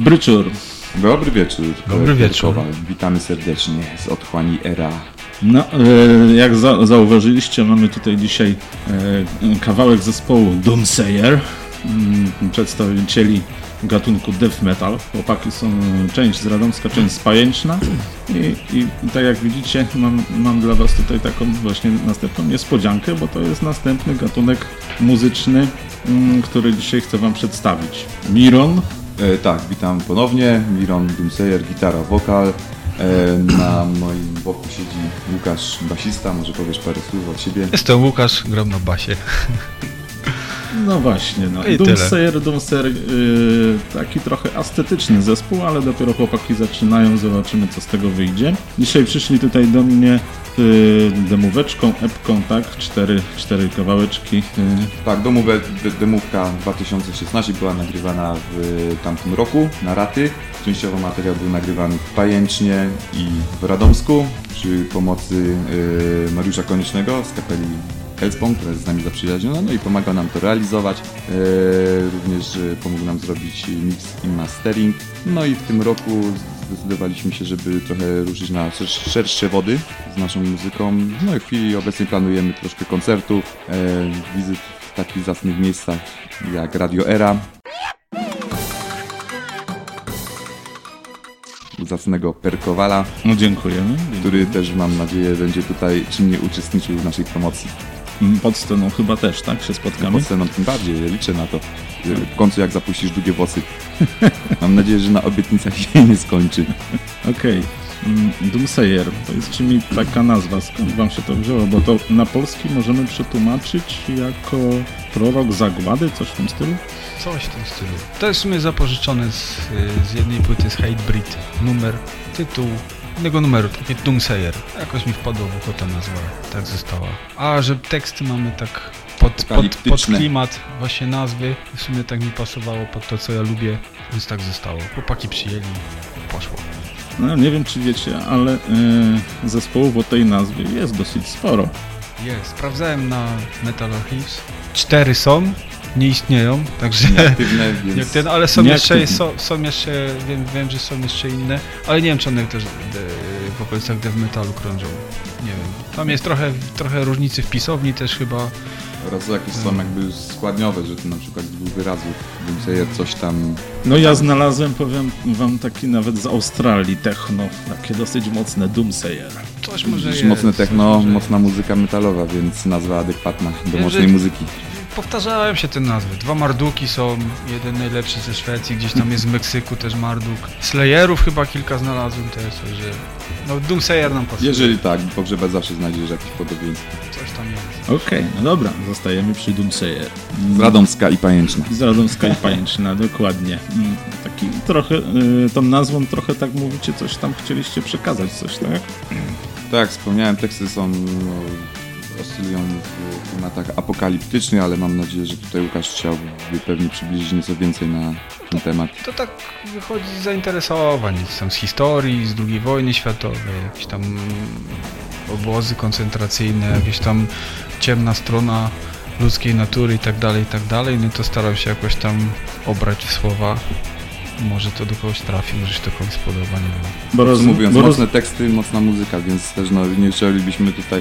Bryczur. Dobry wieczór. Dobry wieczór. Witamy serdecznie z otchłani Era. No, e, jak za, zauważyliście, mamy tutaj dzisiaj e, kawałek zespołu Doomsayer, mm, przedstawicieli gatunku death metal. Chłopaki są część z Radomska, część z Pajęczna I, i, i tak jak widzicie mam, mam dla Was tutaj taką właśnie następną niespodziankę, bo to jest następny gatunek muzyczny, mm, który dzisiaj chcę Wam przedstawić. Miron, E, tak, witam ponownie. Miron Doomsayer, gitara, wokal. E, na moim boku siedzi Łukasz, basista. Może powiesz parę słów od siebie? Jestem Łukasz, gram na basie. No właśnie, no. I Doomsayer, Doomsayer yy, taki trochę estetyczny zespół, ale dopiero chłopaki zaczynają, zobaczymy co z tego wyjdzie. Dzisiaj przyszli tutaj do mnie yy, demóweczką, epką, tak? Cztery, cztery kawałeczki. Yy. Tak, domówę, demówka 2016 była nagrywana w tamtym roku na raty. Częściowo materiał był nagrywany w Pajęcznie i w Radomsku przy pomocy yy, Mariusza Koniecznego z kapeli Hellspawn, która jest z nami zaprzyjaźniona, no i pomaga nam to realizować. E, również e, pomógł nam zrobić mix i mastering. No i w tym roku zdecydowaliśmy się, żeby trochę ruszyć na szersze wody z naszą muzyką. No i w chwili obecnej planujemy troszkę koncertów, e, wizyt w takich zacnych miejscach jak Radio Era, zacnego Perkowala. No dziękujemy. Który też mam nadzieję będzie tutaj czynnie uczestniczył w naszej promocji. Mm, pod sceną chyba też, tak? Się spotkamy? Pod sceną tym bardziej, ja liczę na to. W końcu jak zapuścisz długie włosy. Mam nadzieję, że na obietnicach się nie skończy. Okej. Okay. Doomsayer, powiedzcie mi taka nazwa, skąd wam się to wzięło? Bo to na polski możemy przetłumaczyć jako prorok zagłady, coś w tym stylu? Coś w tym stylu. To jest w sumie zapożyczone z, z jednej płyty z Hatebreed. Numer, tytuł, innego numeru, takie Doomsayer. Jakoś mi wpadło w oko ta nazwa, tak została. A, że teksty mamy tak pod, pod, pod klimat właśnie nazwy, w sumie tak mi pasowało pod to, co ja lubię, więc tak zostało. Chłopaki przyjęli, poszło. No nie wiem, czy wiecie, ale yy, zespołów o tej nazwie jest dosyć sporo. Jest, sprawdzałem na Metal Archives. Cztery są, nie istnieją, także nieaktywne, więc... ale są jeszcze, są, są, jeszcze, wiem, wiem, że są jeszcze inne, ale nie wiem, czy one też w okolicach death metalu krążą, nie wiem. Tam jest trochę, trochę różnicy w pisowni też chyba. Oraz jakieś są jakby składniowe, że to na przykład z dwóch wyrazów, Doomsayer coś tam... No ja znalazłem, powiem wam, taki nawet z Australii techno, takie dosyć mocne Doomsayer. Coś może jest. Mocne techno, mocna muzyka metalowa, więc nazwa adekwatna do mocnej muzyki powtarzałem się te nazwy. Dwa Marduki są, jeden najlepszy ze Szwecji, gdzieś tam jest w Meksyku też Marduk. Slayerów chyba kilka znalazłem też, że no Doomsayer nam pasuje. Jeżeli tak, pogrzebać zawsze znajdziesz jakieś podobieństwo. Coś tam jest. Okej, okay, no dobra, zostajemy przy Doomsayer. Z Radomska i Pajęczna. Z Radomska i Pajęczna, dokładnie. Mm, taki trochę, y, tą nazwą trochę tak mówicie, coś tam chcieliście przekazać, coś, tak? Tak, wspomniałem, teksty są no, oscylują w klimatach apokaliptycznych, ale mam nadzieję, że tutaj Łukasz chciałby pewnie przybliżyć nieco więcej na ten temat. To tak wychodzi z zainteresowań, tam z historii, z II wojny światowej, jakieś tam obozy koncentracyjne, jakieś tam ciemna strona ludzkiej natury i tak dalej, i tak dalej, no to starał się jakoś tam obrać w słowa może to do kogoś trafi, może się to komuś spodoba, nie wiem. Bo roz, mówiąc, bo mocne teksty, mocna muzyka, więc też no, nie chcielibyśmy tutaj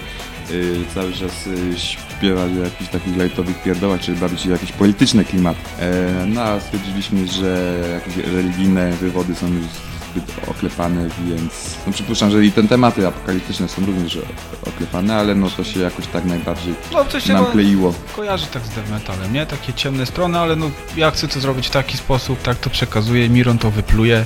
y, cały czas y, śpiewać o jakichś takich lightowych pierdołach, czy bawić się jakiś polityczny klimat. E, no a stwierdziliśmy, że jakieś religijne wywody są już zbyt oklepane, więc no przypuszczam, że i ten tematy apokaliptyczne są również oklepane, ale no to się jakoś tak najbardziej no, to się nam kleiło. Kojarzy tak z death metalem, nie? Takie ciemne strony, ale no ja chcę to zrobić w taki sposób, tak to przekazuję, Miron to wypluje.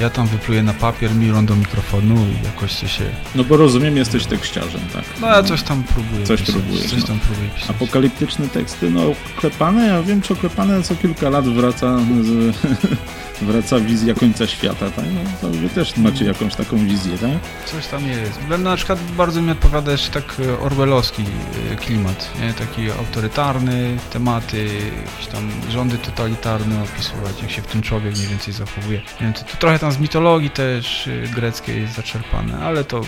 Ja tam wypluję na papier, Miron do mikrofonu i jakoś to się... No bo rozumiem, jesteś tekściarzem, tak? No ja coś tam próbuję. Coś próbuję. Coś tam próbuję pisać. Apokaliptyczne teksty, no oklepane, ja wiem, czy oklepane co kilka lat wraca z wraca wizja końca świata, tak? No, to wy też macie jakąś taką wizję, tak? Coś tam jest. Na przykład bardzo mi odpowiada jeszcze tak e, orwellowski e, klimat, nie? Taki autorytarny, tematy, jakieś tam rządy totalitarne opisywać, jak się w tym człowiek mniej więcej zachowuje. Nie to, to trochę tam z mitologii też e, greckiej jest zaczerpane, ale to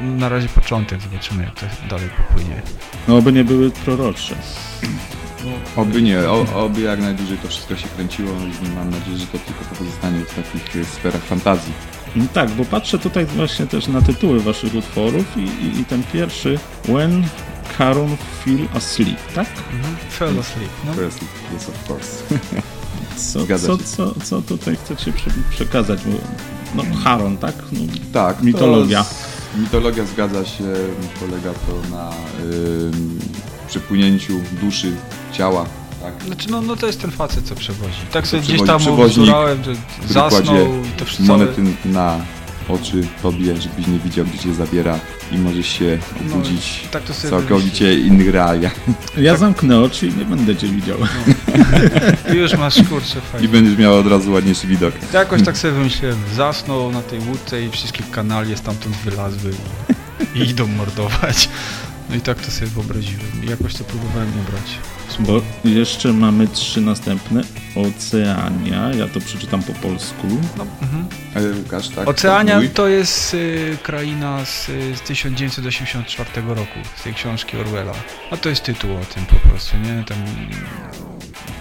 na razie początek, zobaczymy jak to dalej popłynie. No, by nie były prorocze. Oby nie, o, oby jak najdłużej to wszystko się kręciło i mam nadzieję, że to tylko pozostanie w takich e, sferach fantazji. No tak, bo patrzę tutaj właśnie też na tytuły waszych utworów i, i, i ten pierwszy When Karun Feel Asleep, tak? Mhm. Fell asleep. No. Presley, yes of course. Co, co, co, co tutaj chcecie prze, przekazać? Bo, no Haron, tak? No, Tak. to Mitologia. z- Mitologia zgadza się, polega to na ym, przepłynięciu duszy, ciała, tak? Znaczy, no, no to jest ten facet, co przewozi. Tak sobie gdzieś tam obzurałem, że zasnął i to wszystko. Monety na oczy tobie, żebyś nie widział, gdzie cię zabiera i możesz się obudzić tak to w sobie całkowicie innych realiach. ja zamknę oczy i nie będę cię widział. I już masz kurczę I fajnie. będziesz miał od razu ładniejszy widok. Jakoś tak sobie wymyśliłem. Zasnął na tej łódce i wszystkie kanalie stamtąd wylazły i, i idą mordować. No i tak to sobie wyobraziłem. I jakoś to próbowałem nie brać. Bo jeszcze mamy trzy następne. Oceania, ja to przeczytam po polsku. No, mhm. E, Łukasz, tak? Oceania Kontynuuj. to jest y, kraina z, y, z 1984 roku, z tej książki Orwella. A to jest tytuł o tym po prostu, nie? Tam,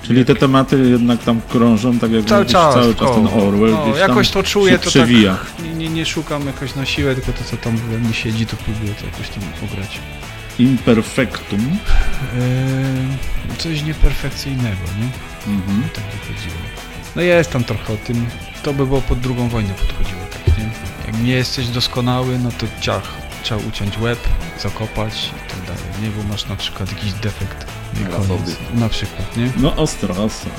Czyli te tematy jednak tam krążą, tak jak Cały mówisz, czas, cały czas ten. Orwell No, gdzieś jakoś to czuję, to tak- przewija. nie, nie, nie szukam jakoś na siłę, tylko to co tam we mnie siedzi, to próbuję to jakoś tam pograć. Imperfectum. Yy, coś nieperfekcyjnego, nie? Mhm. Tak wychodziło. No jest tam trochę o tym. To by było pod drugą wojnę podchodziło, tak, nie? Jak nie jesteś doskonały, no to ciach. Trzeba uciąć łeb, zakopać i tak dalej, nie? Bo masz na przykład jakiś defekt. Na przykład, nie? No ostro, ostro.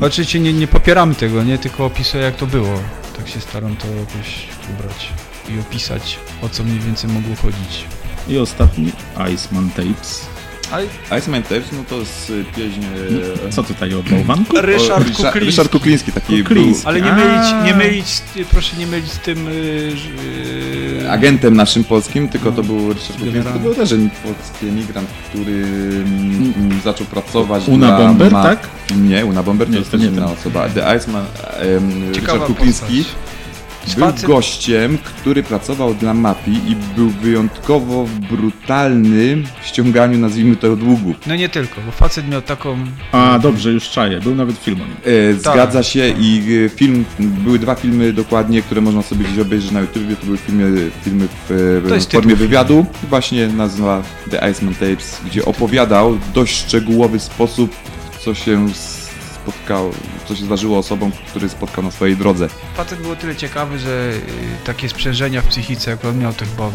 Oczywiście nie, nie popieramy tego, nie? Tylko opisuję jak to było. Tak się staram to jakoś ubrać i opisać, o co mniej więcej mogło chodzić. I ostatni Iceman Tapes. Iceman Tapes, no to jest y, pieśń... Co tutaj o bałwanku? Ryszard Rysza- Kukliński. Ryszard Kukliński, taki Kukliński. był Ale nie mylić, nie mylić, proszę nie mylić z tym... Yy, agentem naszym polskim, tylko to był Ryszard Kukliński. To był też polski emigrant, który mm, mm, zaczął pracować Una dla Bomber, ma- tak? Nie, Una Bomber to Nie, jest to też nie inna osoba. The Iceman, em, Ciekawa Ryszard Kukliński postać. Był Facet- gościem, który pracował dla MAPI i był wyjątkowo brutalny w ściąganiu, nazwijmy to, długów. No nie tylko, bo facet miał taką... A, dobrze, już czaję. Był nawet film o nim. E, Tak. Zgadza się i e, film, były dwa filmy dokładnie, które można sobie gdzieś obejrzeć na YouTube. To były filmy, filmy w, To e, jest w formie tytuł wywiadu. Właśnie nazywa The Iceman Tapes, gdzie opowiadał w dość szczegółowy sposób, co się spotkało, co się zdarzyło osobom, który spotkał na swojej drodze. Facet był o tyle ciekawy, że y, takie sprzężenia w psychice, jak on miał, to chyba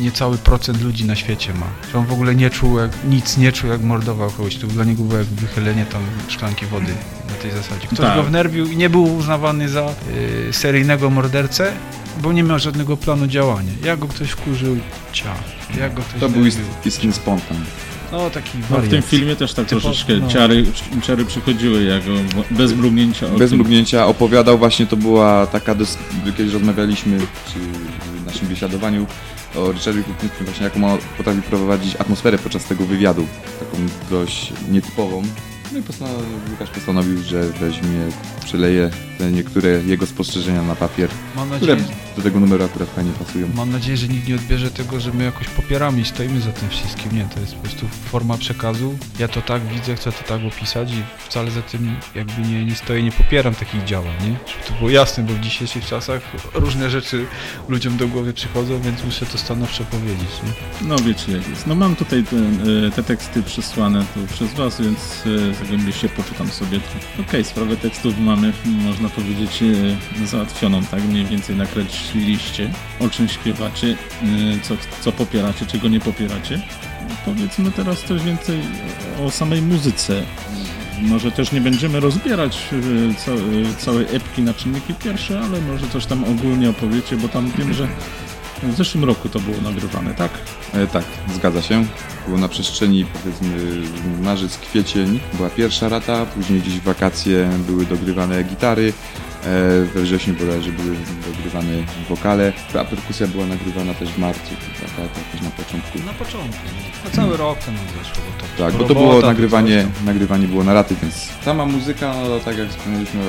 niecały procent ludzi na świecie ma. Że on w ogóle nie czuł, jak, nic nie czuł, jak mordował kogoś. To dla niego było jak wychylenie tam szklanki wody na tej zasadzie. Ktoś Tak. go wnerwił i nie był uznawany za y, seryjnego mordercę, bo nie miał żadnego planu działania. Jak go ktoś wkurzył, ciach. Jak go ktoś To był ist, wnerwił. istny spontan. No taki No, w tym filmie też tak Typo- troszeczkę no. ciary, ciary przychodziły, jak bez mrugnięcia. Bez mrugnięcia opowiadał właśnie, to była taka, dys- kiedyś rozmawialiśmy przy naszym biesiadowaniu o Richardzie Kuklińskim, właśnie jaką on potrafi prowadzić atmosferę podczas tego wywiadu, taką dość nietypową. No i postanowił, Łukasz postanowił, że weźmie, przeleje te niektóre jego spostrzeżenia na papier, Mam które nadzieję, do tego numeru akurat fajnie pasują. Mam nadzieję, że nikt nie odbierze tego, że my jakoś popieramy i stoimy za tym wszystkim. Nie, to jest po prostu forma przekazu. Ja to tak widzę, chcę to tak opisać i wcale za tym jakby nie, nie stoję, nie popieram takich działań, nie? Żeby to było jasne, bo w dzisiejszych czasach różne rzeczy ludziom do głowy przychodzą, więc muszę to stanowczo powiedzieć, nie? No wiecie jak jest. No mam tutaj te, e, te teksty przesłane tu przez was, więc zagłębiście poczytam sobie. Okej, sprawę tekstów mamy, można powiedzieć, e, załatwioną, tak? Mniej więcej nakreśliliście, o czym śpiewacie, e, co, co popieracie, czego nie popieracie. Powiedzmy teraz coś więcej o samej muzyce. Może też nie będziemy rozbierać e, całej epki na czynniki pierwsze, ale może coś tam ogólnie opowiecie, bo tam wiem, że w zeszłym roku to było nagrywane, tak? E, tak, zgadza się. Było na przestrzeni powiedzmy marzec, kwiecień była pierwsza rata, później gdzieś w wakacje były dogrywane gitary, e, we wrześniu bodajże były dogrywane wokale, a perkusja była nagrywana też w marcu, tak, tak, jakoś na początku. Na początku. Na cały rok to nam zeszło, bo to Tak, bo to było nagrywanie, nagrywanie było na raty, więc sama muzyka, no, tak jak wspomnieliśmy,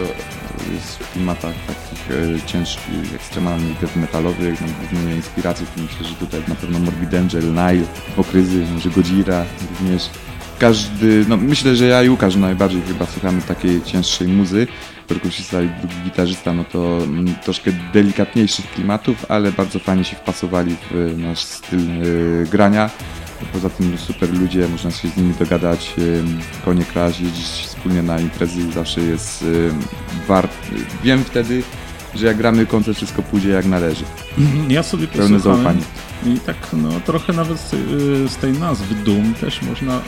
w klimatach takich e, ciężkich, ekstremalnych, death metalowych, no, głównie inspiracji, to myślę, że tutaj na pewno Morbid Angel, Nile, Hipokryzy, może Gojira również. każdy, no myślę, że ja i Łukasz najbardziej chyba słuchamy takiej cięższej muzy, perkusista i drugi gitarzysta, no to mm, troszkę delikatniejszych klimatów, ale bardzo fajnie się wpasowali w nasz styl y, grania. Poza tym super ludzie, można się z nimi dogadać, konie kraść, jeździć wspólnie na imprezy zawsze jest wart. Wiem wtedy, że jak gramy koncert, wszystko pójdzie jak należy. Ja sobie Pełne zaufanie. i tak no trochę nawet z, y, z tej nazwy Doom też można y,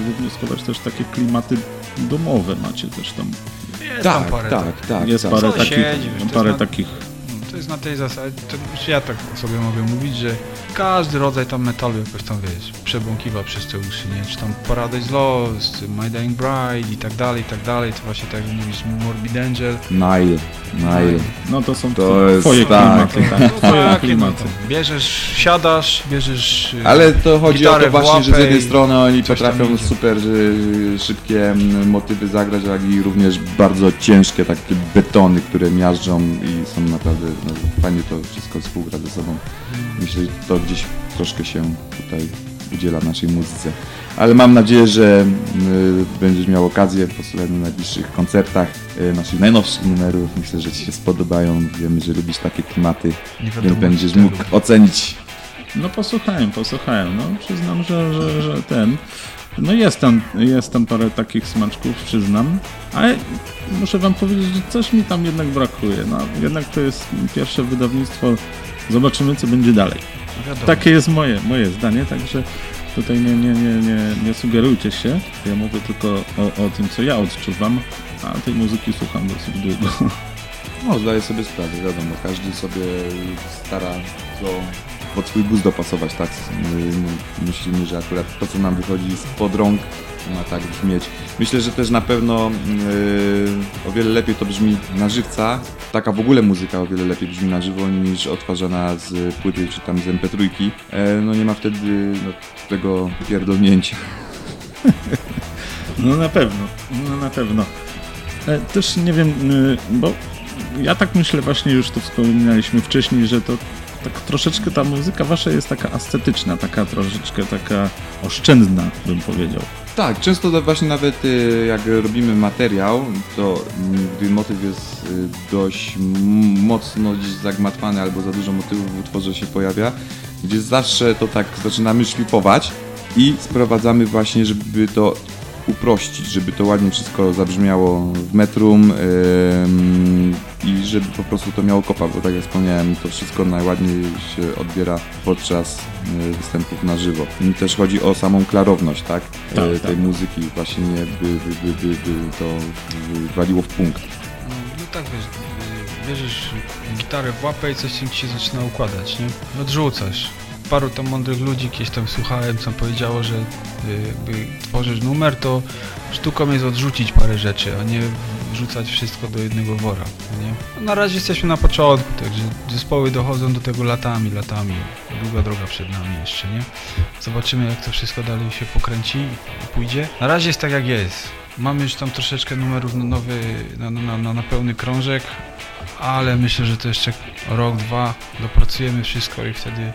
wywnioskować też takie klimaty domowe macie też tam. Jest tam parę tak, tak. Jest tak. parę to jest parę takich To jest na tej zasadzie, to, ja tak sobie mogę mówić, że każdy rodzaj tam metalu jakoś tam, wiesz, przebąkiwa przez te uszy, nie? Czy tam Paradise Lost, My Dying Bride i tak dalej, i tak dalej, to właśnie tak jak mówisz, Morbid Angel. Nile, Nile. No to są To twoje jest twoje tak. klimaty, tak, No twoje tak, no, klimaty. to bierzesz, siadasz, bierzesz... y, Ale to chodzi o to właśnie, że z jednej strony oni potrafią super szybkie motywy zagrać, jak i również bardzo ciężkie takie betony, które miażdżą i są naprawdę no, fajnie to wszystko współgra ze sobą. Myślę, że to gdzieś troszkę się tutaj udziela naszej muzyce. Ale mam nadzieję, że y, będziesz miał okazję posłuchać na najbliższych koncertach y, naszych najnowszych numerów. Myślę, że Ci się spodobają. Wiemy, że lubisz takie klimaty, więc będziesz mógł ocenić No posłuchałem, posłuchałem. No przyznam, że, że, że ten. No jest tam, jest tam parę takich smaczków, przyznam. Ale muszę wam powiedzieć, że coś mi tam jednak brakuje. No jednak to jest pierwsze wydawnictwo. Zobaczymy co będzie dalej. Wiadomo. Takie jest moje, moje zdanie, także tutaj nie, nie, nie, nie, nie sugerujcie się. Ja mówię tylko o, o tym, co ja odczuwam, a tej muzyki słucham dosyć długo. No, zdaję sobie sprawę, wiadomo, każdy sobie stara to pod swój gust dopasować, tak? My- Myślimy, że akurat to, co nam wychodzi spod rąk, ma tak brzmieć. Myślę, że też na pewno yy, o wiele lepiej to brzmi na żywca. Taka w ogóle muzyka o wiele lepiej brzmi na żywo niż odtwarzana z płyty czy tam z MP3. E, no nie ma wtedy no, tego pierdolnięcia. No na pewno, no na pewno. E, Też nie wiem, y, bo ja tak myślę właśnie, już to wspominaliśmy wcześniej, że to tak troszeczkę ta muzyka wasza jest taka ascetyczna, taka troszeczkę taka oszczędna, bym powiedział. Tak, często to właśnie nawet y, jak robimy materiał, to gdy motyw jest y, dość mocno gdzieś zagmatwany albo za dużo motywów w utworze się pojawia, gdzie zawsze to tak zaczynamy szlifować i sprowadzamy właśnie, żeby to uprościć, żeby to ładnie wszystko zabrzmiało w metrum ym, i żeby po prostu to miało kopa, bo tak jak wspomniałem, to wszystko najładniej się odbiera podczas y, występów na żywo. I też chodzi o samą klarowność, tak? Tak, E, tak. tej muzyki, właśnie nie by, by, by, by, by to waliło w punkt. No, tak, wiesz, bierzesz gitarę w łapę i coś ci się zaczyna układać, nie? Odrzucasz. Paru tam mądrych ludzi kiedyś tam słuchałem, co powiedziało, że y, jakby tworzysz numer, to sztuką jest odrzucić parę rzeczy, a nie wrzucać wszystko do jednego wora, nie? Na razie jesteśmy na początku, także zespoły dochodzą do tego latami, latami. Długa droga przed nami jeszcze, nie? Zobaczymy, jak to wszystko dalej się pokręci i pójdzie. Na razie jest tak, jak jest. Mamy już tam troszeczkę numerów na nowy, na, na, na, na pełny krążek, ale myślę, że to jeszcze rok, dwa dopracujemy wszystko i wtedy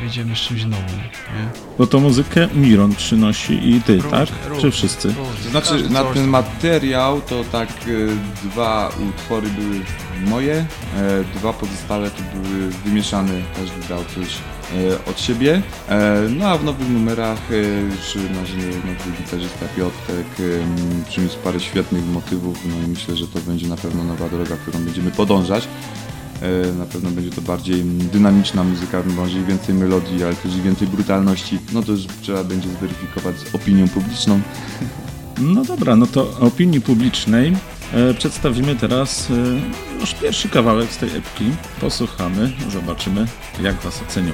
wyjdziemy z czymś nowym, nie? Bo to muzykę Miron przynosi i ty, tak? różnie, Czy wszyscy? znaczy na ten materiał to tak y, dwa utwory były moje, e, dwa pozostałe to były wymieszane, każdy dał coś e, od siebie. E, no a w nowych numerach e, już nasz nowy gitarzysta Piotrek e, przyniósł parę świetnych motywów, no i myślę, że to będzie na pewno nowa droga, którą będziemy podążać. E, Na pewno będzie to bardziej dynamiczna muzyka, i więcej melodii, ale też więcej brutalności. No to już trzeba będzie zweryfikować z opinią publiczną. No dobra, no to opinii publicznej e, przedstawimy teraz e, już pierwszy kawałek z tej epki. Posłuchamy, zobaczymy jak was ocenią.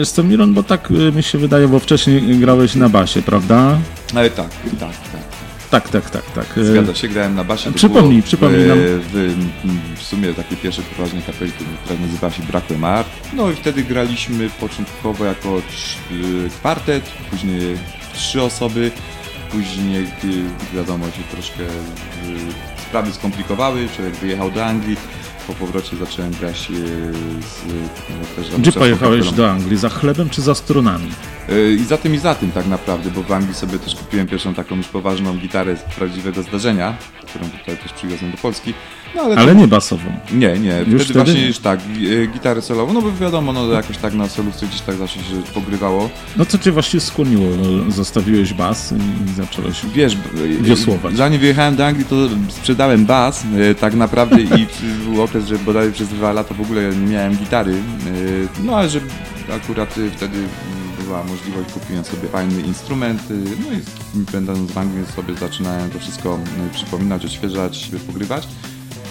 Wiesz co, Miron, bo tak y, mi się wydaje, bo wcześniej grałeś na basie, prawda? Ale tak, tak, tak. Tak, tak, tak, tak. Y, Zgadza się, grałem na basie. Przypomnij, przypomnij nam. W, w sumie takie pierwsze poważne kapelki, która nazywała się Brakły Mar. No i wtedy graliśmy początkowo jako y, kwartet, później trzy osoby, później y, wiadomo się troszkę y, sprawy skomplikowały, człowiek wyjechał do Anglii, po powrocie zacząłem grać y, z... no, też Gdzie pojechałeś do Anglii? Za chlebem czy za strunami? Y, I za tym i za tym tak naprawdę, bo w Anglii sobie też kupiłem pierwszą taką już poważną gitarę z prawdziwego zdarzenia, którą tutaj też przywiozłem do Polski. No ale, Ale nie basową. nie, nie, Już wtedy, wtedy właśnie nie. już tak, y, gitarę solową, no bo wiadomo, no jakoś tak na solówce gdzieś tak zawsze się pogrywało. No co cię właściwie skłoniło? No, Zostawiłeś bas i zacząłeś... Wiesz, y, Wiosłować. zanim wyjechałem do Anglii, to sprzedałem bas y, tak naprawdę i był okres, że bodaj przez dwa lata w ogóle nie miałem gitary, no ale że akurat wtedy była możliwość, kupiłem sobie fajny instrument, no i będąc w Anglii sobie zaczynałem to wszystko przypominać, odświeżać, pogrywać.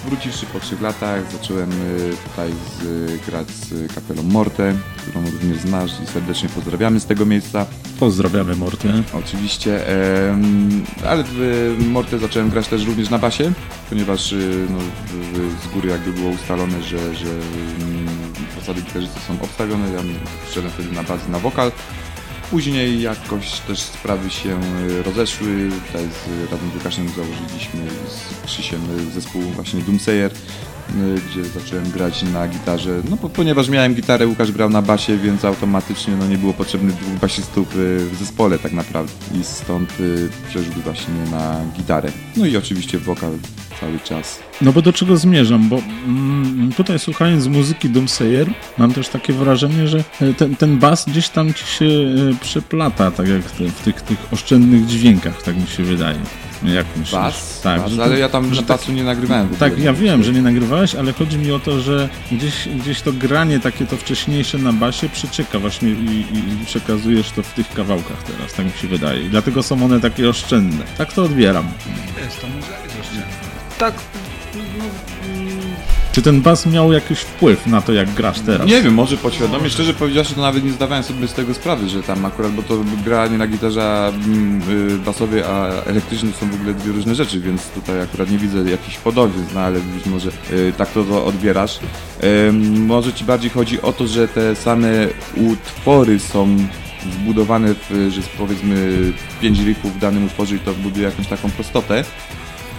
Wróciwszy po trzech latach, zacząłem y, tutaj z, grać z kapelą Morte, którą również znasz i serdecznie pozdrawiamy z tego miejsca. Pozdrawiamy Mortę. Oczywiście, ale w Morte zacząłem grać też również na basie, ponieważ no, z góry jakby było ustalone, że, że mm, zasady gitarzysty są obstawione, ja wszedłem wtedy na bazę na wokal. Później jakoś też sprawy się y, rozeszły, tutaj z Radem Łukaszem założyliśmy z Krzysiem y, zespół właśnie Doomsayer, gdzie zacząłem grać na gitarze, no ponieważ miałem gitarę, Łukasz grał na basie, więc automatycznie no, nie było potrzebnych dwóch basistów y, w zespole tak naprawdę i stąd y, przeszły właśnie na gitarę. No i oczywiście wokal cały czas. No bo do czego zmierzam? Bo mm, tutaj słuchając muzyki Doomsayer mam też takie wrażenie, że e, ten, ten bas gdzieś tam ci się e, przeplata, tak jak te, w tych, tych oszczędnych dźwiękach, tak mi się wydaje. Jak myślisz? Bas, Tak, bas ale ja tam że tak- basu nie nagrywałem. Tak, ja wiem, że nie ale chodzi mi o to, że gdzieś, gdzieś to granie takie to wcześniejsze na basie przecieka właśnie i, i, przekazujesz to w tych kawałkach teraz, tak mi się wydaje. I dlatego są one takie oszczędne. Tak to odbieram. Jest to muzyka jest oszczędna. Tak, Czy ten bas miał jakiś wpływ na to, jak grasz teraz? Nie wiem, może podświadomie, szczerze powiedziawszy, to nawet nie zdawałem sobie z tego sprawy, że tam akurat, bo to granie na gitarze mm, y, basowej, a elektrycznej są w ogóle dwie różne rzeczy, więc tutaj akurat nie widzę jakichś podobieństw, no ale być może y, tak to, to odbierasz. Może ci bardziej chodzi o to, że te same utwory są zbudowane, w, że powiedzmy pięć riffów w danym utworze i to buduje jakąś taką prostotę.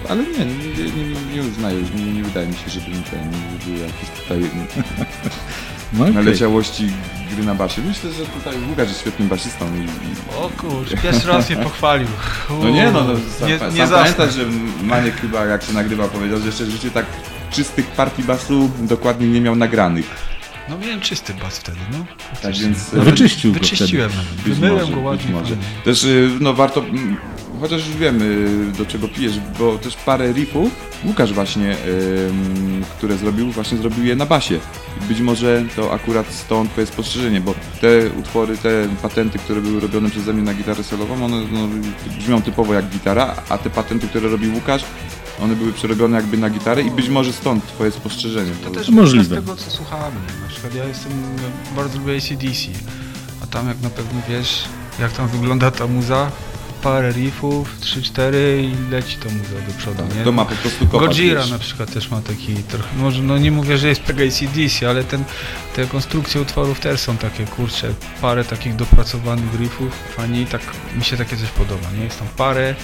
Ale nie, nie, nie, nie, nie uznaję, nie, nie wydaje mi się, żeby ten, były jakieś tutaj No, okej. naleciałości gry na basie. Myślę, że tutaj Łukasz jest świetnym basistą i... i... o kurczę, pierwszy raz mnie pochwalił. No nie no, no sam, nie, sam nie pamiętasz, że Maniek chyba jak się nagrywał powiedział, że jeszcze w życiu tak czystych partii basu dokładnie nie miał nagranych. No miałem czysty bas wtedy, no. Tak więc... No, wyczyścił go Wyczyściłem wtedy. Wymyłem może, go ładnie. Też y, no warto, chociaż już wiemy do czego pijesz, bo też parę riffów Łukasz właśnie, które zrobił, właśnie zrobił je na basie. Być może to akurat stąd twoje spostrzeżenie, bo te utwory, te patenty, które były robione przeze mnie na gitarę solową, one no, brzmią typowo jak gitara, a te patenty, które robił Łukasz, one były przerobione jakby na gitarę i być może stąd twoje spostrzeżenie. To też Możliwe. z tego, co słuchamy. Na przykład ja jestem, bardzo lubię ACDC, a tam jak na pewno wiesz, jak tam wygląda ta muza, parę riffów, 3-4 i leci ta muza do przodu, nie? To ma po prostu kopać. Gojira wiesz. na przykład też ma taki trochę, może no nie mówię, że jest mega ACDC, ale ten, te konstrukcje utworów też są takie, kurcze, parę takich dopracowanych riffów, fajnie i tak mi się takie coś podoba, nie? Jest tam parę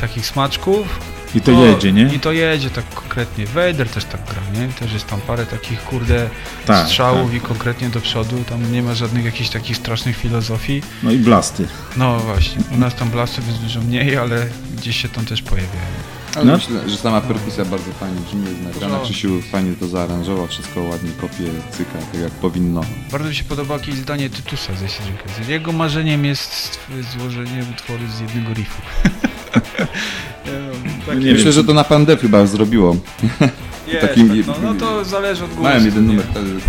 takich smaczków, I to no, jedzie, nie? I to jedzie tak konkretnie. Vader też tak gra, nie? Też jest tam parę takich, kurde, Tak, strzałów tak. i konkretnie do przodu, tam nie ma żadnych jakichś takich strasznych filozofii. No i blasty. No właśnie, u nas tam blastów jest dużo mniej, ale gdzieś się tam też pojawiają. Ale No. myślę, że sama perkusja bardzo fajnie brzmi, jest nagrana. Krzysiu fajnie to zaaranżował, wszystko ładnie kopie, cyka, tak jak powinno. Bardzo mi się podoba jakieś zdanie Tytusa ze Siedzinka. Jego marzeniem jest złożenie utworu z jednego riffu. Nie wiem, takie- Nie Myślę, wiem. że to na Pandę chyba zrobiło. Jest, takim- tak, no, no to zależy od głosu. Miałem jeden numer, ten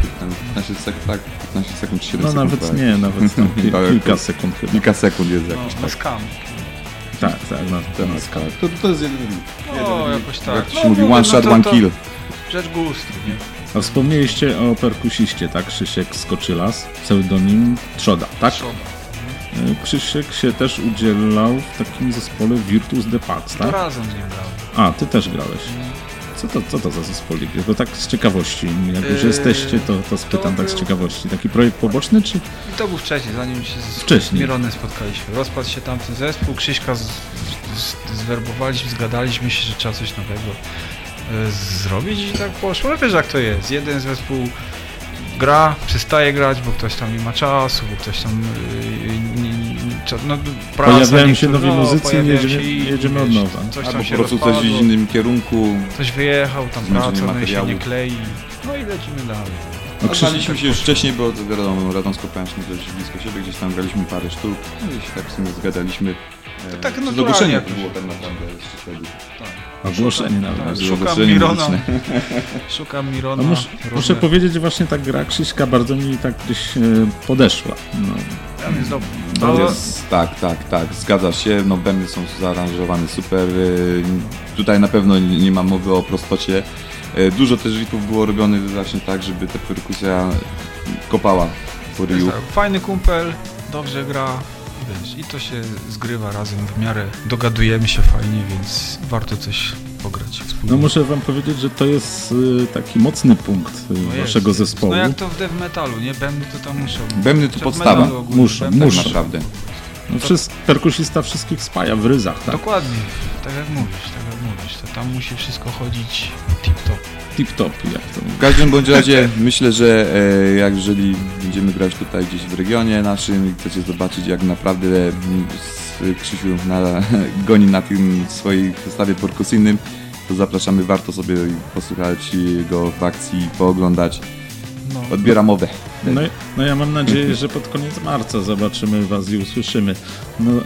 15 sekund, tak, 15 sekund czy 7 No sekund. nawet tak. nie, nawet tam ki- Tak, kilka to- sekund chyba. Kilka sekund jest No, jakiś na tak. Tak, tak, na, Ten na skalę. To, to jest jeden No, jakoś tak. Jak to No, się mówi, mówię, one shot, no to- one to kill. Rzecz gustu, nie? A wspomnieliście o perkusiście, tak? Krzysiek Skoczylas, pseudonim Trzoda, tak? Trzoda. E, Krzysiek się też udzielał w takim zespole Virtus The Pax, To tak? razem z nim grałem. A, ty też grałeś. Co to, co to za zespolik? Bo tak z ciekawości, jak już Yy, jesteście, to, to spytam to tak z był- ciekawości. Taki projekt poboczny, czy? I to był wcześniej, zanim się z Wcześniej. Mironem spotkaliśmy. Rozpadł się tamten zespół, Krzyśka z, z, zwerbowaliśmy, zgadaliśmy się, że trzeba coś nowego e, zrobić i tak poszło. Ale wiesz jak to jest, jeden zespół gra, przestaje grać, bo ktoś tam nie ma czasu, bo ktoś tam cza- no, praca, Pojawiają się nowi no, muzycy i pojawiają jedziemy- i- jedziemy od nowa. Coś Albo po prostu rozpadło, coś w innym kierunku. ktoś wyjechał, tam praca, no się nie klei. No i lecimy dalej. No, No, Znaliśmy się już wcześniej, bo to wiadomo, Radomsko Pęczny dość blisko siebie, gdzieś tam graliśmy parę sztuk, no i się tak w sumie zgadaliśmy. To tak Czy naturalnie Zogłoszenie jakoś. było tak naprawdę jeszcze wtedy. ogłoszenie nawet. Tak, szukam ogłoszenie Mirona. Szukam Mirona. No muszę, różne- muszę powiedzieć, że właśnie ta gra Krzyśka bardzo mi tak gdzieś e, podeszła. No, Tam jest dobry. To jest, tak, tak, tak, zgadza się, no bębny są zaaranżowane super, y, tutaj na pewno nie, ma mowy o prostocie. Y, Dużo też ritów było robionych właśnie tak, żeby ta perkusja kopała po ryju. tak, fajny kumpel, dobrze gra, wiesz, i to się zgrywa razem w miarę. Dogadujemy się fajnie, więc warto coś pograć wspólnie. no muszę wam powiedzieć, że to jest e, taki mocny punkt No waszego jest. zespołu. No jak to w death metalu, nie? Bębny to tam muszą. Bębny to podstawa, ogólnie Muszą, bębny- tak muszą. naprawdę. No, wszys- perkusista wszystkich spaja w ryzach, tak? Dokładnie, tak jak mówisz, tak jak mówisz, to tam musi wszystko chodzić tip-top. Tip-top, jak to W każdym bądź razie myślę, że e, jak jeżeli będziemy grać tutaj gdzieś w regionie naszym i chcecie zobaczyć jak naprawdę s- Krzysiu na, goni na tym swoim zestawie perkusyjnym, to zapraszamy, warto sobie posłuchać go w akcji, pooglądać. No, Odbiera mowę. No, no ja mam nadzieję, że pod koniec marca zobaczymy was i usłyszymy. No e,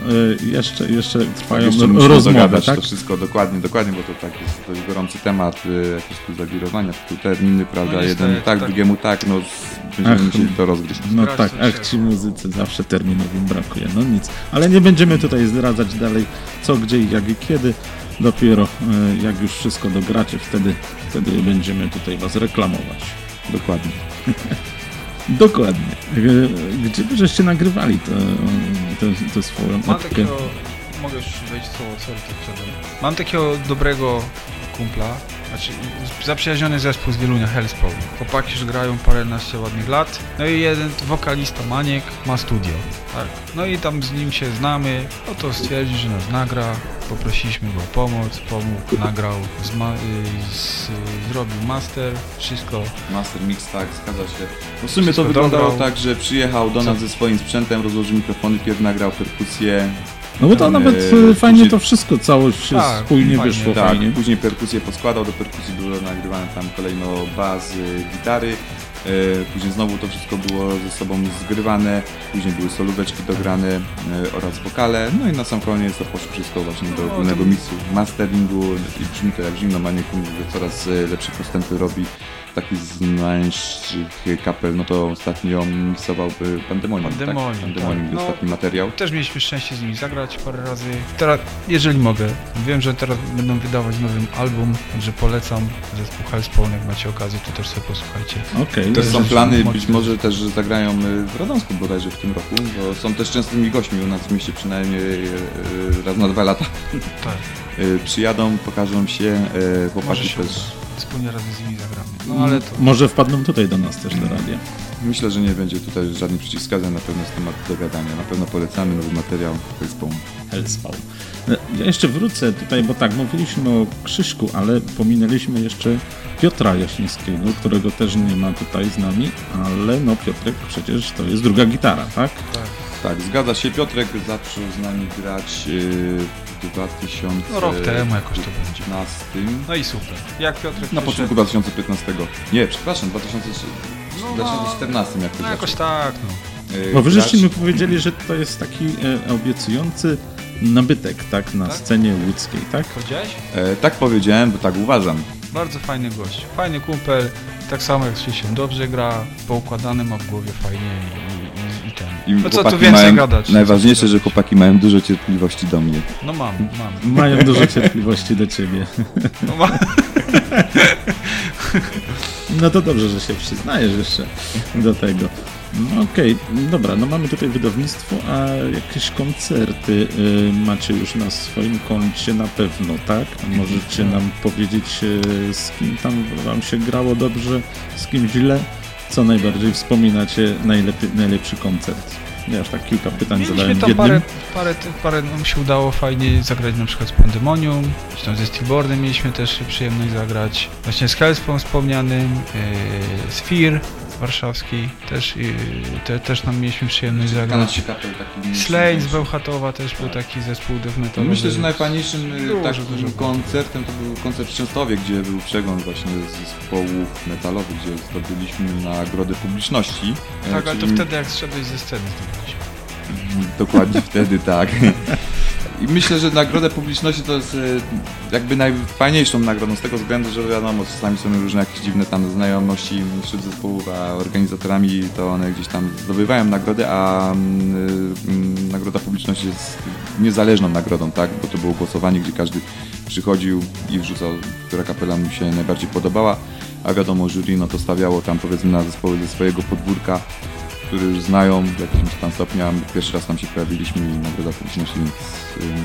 jeszcze, jeszcze trwają Jeszcze musimy rozmowy, dogadać tak? to wszystko dokładnie, dokładnie, bo to tak jest dość gorący temat, y, jakieś tu zawirowania, tu terminy, prawda, No jeden tak, tak. drugiemu tak, no będziemy Ach. musieli to rozgryźć. No tak, ach ci muzycy zawsze terminów im brakuje, no nic. Ale nie będziemy tutaj zdradzać dalej co, gdzie, jak i kiedy. Dopiero e, jak już wszystko dogracie, wtedy, wtedy będziemy tutaj was reklamować. Dokładnie. Dokładnie. Gdzie wy żeście nagrywali tę te, te swoją Mam takiego, mogę już wejść w słowo, sorry, tak. Mam takiego dobrego kumpla, znaczy zaprzyjaźniony zespół z Wielunia, Hellspawn. Chłopaki już grają paręnaście ładnych lat. No i jeden wokalista Maniek ma studio. Tak. No i tam z nim się znamy, no to stwierdził, że nas nagra. Poprosiliśmy go o pomoc, pomógł, nagrał, zma- y, z, zrobił master, wszystko. Master Mix, tak, zgadza się. No w sumie to wyglądało tak, że przyjechał do nas ze swoim sprzętem, rozłożył mikrofony, pierw nagrał perkusję, No bo to Tam, nawet e, e, fajnie później- to wszystko, całość się Tak, spójnie fajnie. wyszło, tak, fajnie. później perkusję poskładał, do perkusji było nagrywane tam kolejno baz, y, gitary, e, później znowu to wszystko było ze sobą zgrywane, później były solóweczki dograne e, oraz wokale, no i na sam koniec to poszło wszystko właśnie do No, ogólnego to- miksu, masteringu. I brzmi to jak zimno, mówi, że coraz e, lepsze postępy robi, taki z najszczych kapel, no to ostatnio miksował y, Pandemonium, Pandemonium, tak? Pandemonium tak. był No. ostatni materiał. Też mieliśmy szczęście z nimi zagrać parę razy. Teraz, jeżeli mogę, wiem, że teraz będą wydawać nowy album, także polecam zespół Hellspawn, jak macie okazję, to też sobie posłuchajcie. Okej, Też To są plany, być może też że zagrają y, w Radomsku bodajże w tym roku, bo są też częstymi gośćmi u nas w mieście przynajmniej y, y, raz na dwa lata. Tak, Przyjadą, pokażą się, chłopaki się też. Wspólnie razem z nimi zagramy. No ale to... Może wpadną tutaj do nas też do radia. Myślę, że nie będzie tutaj żadnych przeciwwskazań, na pewno jest temat do gadania. Na pewno polecamy nowy materiał, Hellspawn. Hellspawn. Ja jeszcze wrócę tutaj, bo tak, mówiliśmy o Krzyśku, ale pominęliśmy jeszcze Piotra Jaśniewskiego, którego też nie ma tutaj z nami, ale no Piotrek przecież to jest druga gitara, tak? Tak. Tak, zgadza się. Piotrek zaczął z nami grać y, w 2015. No rok temu jakoś to będzie. No i super. Jak Piotrek Na początku 2015. Nie, przepraszam, 2014 No, 2014 jak to No jakoś zaczął. tak, no. Y, Bo wy żeście powiedzieli, że to jest taki e, obiecujący nabytek, tak, na Tak? scenie łódzkiej, tak? Powiedziałeś? E, tak powiedziałem, bo tak uważam. Bardzo fajny gość. Fajny kumpel. Tak samo jak się dobrze gra, poukładany ma w głowie fajnie i, i, no co tu więcej mają, gadać? Najważniejsze, tu że chłopaki mają dużo cierpliwości do mnie. No mam, mam. Mają dużo cierpliwości do ciebie. No mam. No to dobrze, że się przyznajesz jeszcze do tego. No okej, dobra, no mamy tutaj wydawnictwo, a jakieś koncerty y, macie już na swoim koncie na pewno, tak? A możecie nam powiedzieć, y, z kim tam wam się grało dobrze, z kim źle? Co najbardziej wspominacie, najlepiej, najlepszy koncert? Ja już tak kilka pytań Mieliśmy zadałem w jednym. parę, parę, parę nam się udało fajnie zagrać na przykład z Pandemonium, czy tam ze Steelboardem mieliśmy też przyjemność zagrać. Właśnie z Hellspawn wspomnianym, yy, Sphere warszawski też, yy, te, też nam mieliśmy przyjemność zagrać. Slade z Bełchatowa też był taki zespół death metalowy. Myślę, że najfajniejszym y, Dużo, takim dużo. koncertem to był koncert w Częstochowie, gdzie był przegląd właśnie zespołów metalowych, gdzie zdobyliśmy nagrodę publiczności. E, Tak, ale to wtedy jak zszedłeś ze sceny zdobyliśmy. Dokładnie wtedy, tak. I myślę, że nagroda publiczności to jest e, jakby najfajniejszą nagrodą z tego względu, że wiadomo, czasami są różne jakieś dziwne tam znajomości wśród zespołów, a organizatorami to one gdzieś tam zdobywają nagrody, a mm, mm, nagroda publiczności jest niezależną nagrodą, tak? Bo to było głosowanie, gdzie każdy przychodził i wrzucał, która kapela mu się najbardziej podobała, a wiadomo, jury no to stawiało tam powiedzmy na zespoły ze swojego podwórka, które już znają w jakimś tam stopniu, pierwszy raz tam się pojawiliśmy i nagroda publiczności, więc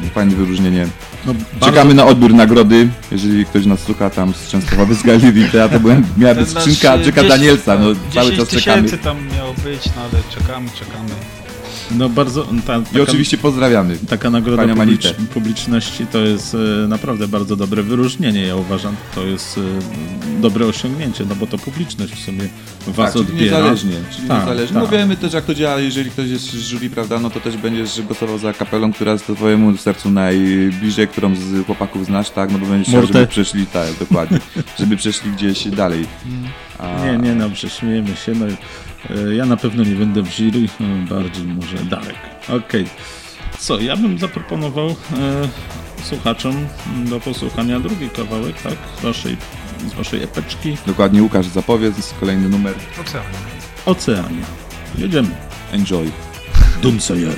ym, fajne wyróżnienie. No, Czekamy na odbiór nagrody, jeżeli ktoś nas słucha tam z Częstochowy z Galerii, to ja to byłem, miała być skrzynka y, Jacka 10 Danielsa, no cały 10 czas czekamy. tysięcy tam miało być, no ale czekamy, czekamy. No bardzo... Ta, I taka- oczywiście pozdrawiamy. Taka nagroda publicz, publiczności to jest e, naprawdę bardzo dobre wyróżnienie, ja uważam. To jest e, dobre osiągnięcie, no bo to publiczność w sumie was Tak, czyli odbiera. niezależnie. Czyli Tak, niezależnie. tak. No wiemy też jak to działa, jeżeli ktoś jest z jury, prawda, no to też będziesz głosował za kapelą, która jest twojemu sercu najbliżej, którą z chłopaków znasz, tak, no bo będziesz chciał, żeby przeszli, tak, dokładnie, żeby przeszli gdzieś dalej. A, Nie, nie, no prześmiejemy się. No, ja na pewno nie będę w jury, e, bardziej może Darek. Okej. Co, ja bym zaproponował e, słuchaczom do posłuchania drugi kawałek, tak? Z waszej, z waszej epeczki Dokładnie, Łukasz zapowiedz, kolejny numer, Ocean. Oceanie. Jedziemy. enjoy. Doomsayer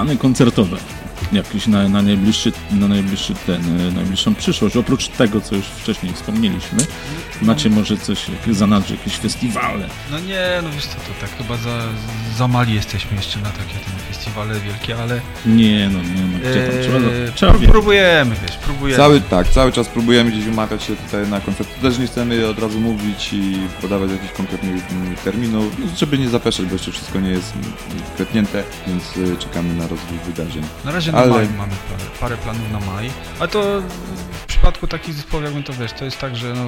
plany koncertowe jakiś na, na, najbliższy, na najbliższy ten, e, najbliższą przyszłość, oprócz tego, co już wcześniej wspomnieliśmy. Macie może coś, jakieś zanadrze, jakieś festiwale? No nie, no wiesz co, to tak chyba za, za mali jesteśmy jeszcze na takie ten festiwale wielkie, ale... Nie, no nie, no gdzie tam trzeba, Eee, trzeba pró- próbujemy, wiesz, próbujemy. Cały, tak, cały czas próbujemy gdzieś umawiać się tutaj na koncert. Też nie chcemy od razu mówić i podawać jakichś konkretnych mm, terminów, no, żeby nie zapeszać, bo jeszcze wszystko nie jest kretnięte, więc y, czekamy na rozwój wydarzeń. Na razie na Ale- maj mamy parę, parę planów na maj, a to w przypadku takich zespołów, jakbym to wiesz, to jest tak, że no,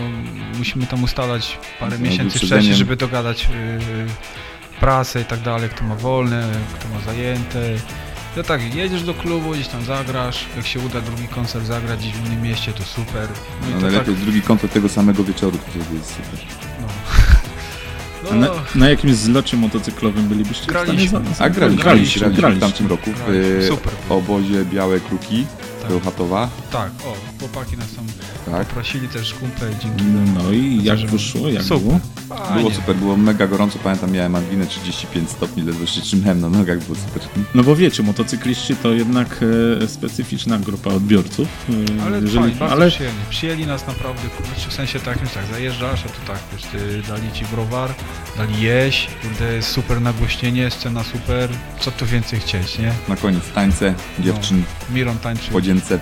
musimy tam ustalać parę Z miesięcy wcześniej, żeby dogadać yy, prasę i tak dalej, kto ma wolne, kto ma zajęte. No tak, jedziesz do klubu, gdzieś tam zagrasz, jak się uda drugi koncert zagrać gdzieś w innym mieście, to super. No, No, i to najlepiej tak, drugi koncert tego samego wieczoru, to wtedy jest super. no. No, na, na jakimś zlocie motocyklowym bylibyście? w stanie Graliśmy. A graliśmy, graliście, graliśmy, graliście. w tamtym roku w Graliśmy, y, super obozie Białe Kruki, Tak. Bełchatowa, tak, o, chłopaki nas tam tak. prosili też kumple, dzięki. No i jak wyszło? Jak Super. było? Fajnie. Było super, było mega gorąco, pamiętam miałem anginę 35 stopni, ledwo się trzymałem na nogach, było super. No bo wiecie, motocykliści to jednak e, specyficzna grupa odbiorców. e, Ale jeżeli- fajnie, bardzo ale przyjemnie. Przyjęli nas naprawdę, kurczę, w sensie takim, że tak, zajeżdżasz, a tu tak, wiesz, ty, dali ci browar, dali jeść, kurde, jest super nagłośnienie, scena super, co tu więcej chcieć, nie? Na koniec tańce, dziewczyn, Miron tańczy. podzięce.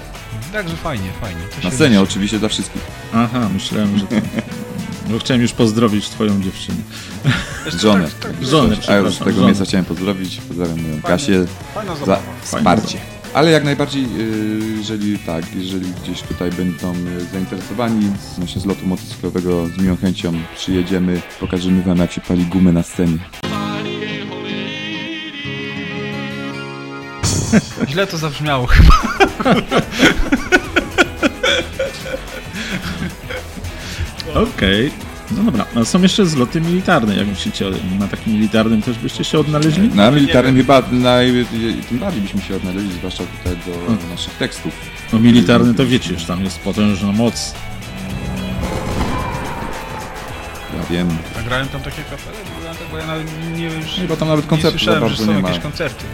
Także fajnie, fajnie. To Na scenie oczywiście dla wszystkich. Aha, myślałem, że to... Bo chciałem już pozdrowić twoją dziewczynę. Żonę. Tak, tak, Żonę, A ja z tego żonę. miejsca chciałem pozdrowić, pozdrawiam moją Kasię Fajna za wsparcie. Ale jak najbardziej, y, jeżeli tak, jeżeli gdzieś tutaj będą y, zainteresowani z, właśnie z lotu motocyklowego, z miłą chęcią przyjedziemy, pokażemy wam jak się pali gumy na scenie. Źle to zabrzmiało chyba. Okej. No dobra, a są jeszcze zloty militarne, jak myślicie, na takim militarnym też byście się odnaleźli? Na militarnym chyba naj, tym bardziej byśmy się odnaleźli, zwłaszcza tutaj do naszych tekstów. No militarny to wiecie, że tam jest potężna moc. Ja wiem. A grałem tam takie kapele? Byłem bo ja nawet nie wiem, No bo tam nawet koncertów nie za słyszałem, że są nie ma. jakieś koncerty.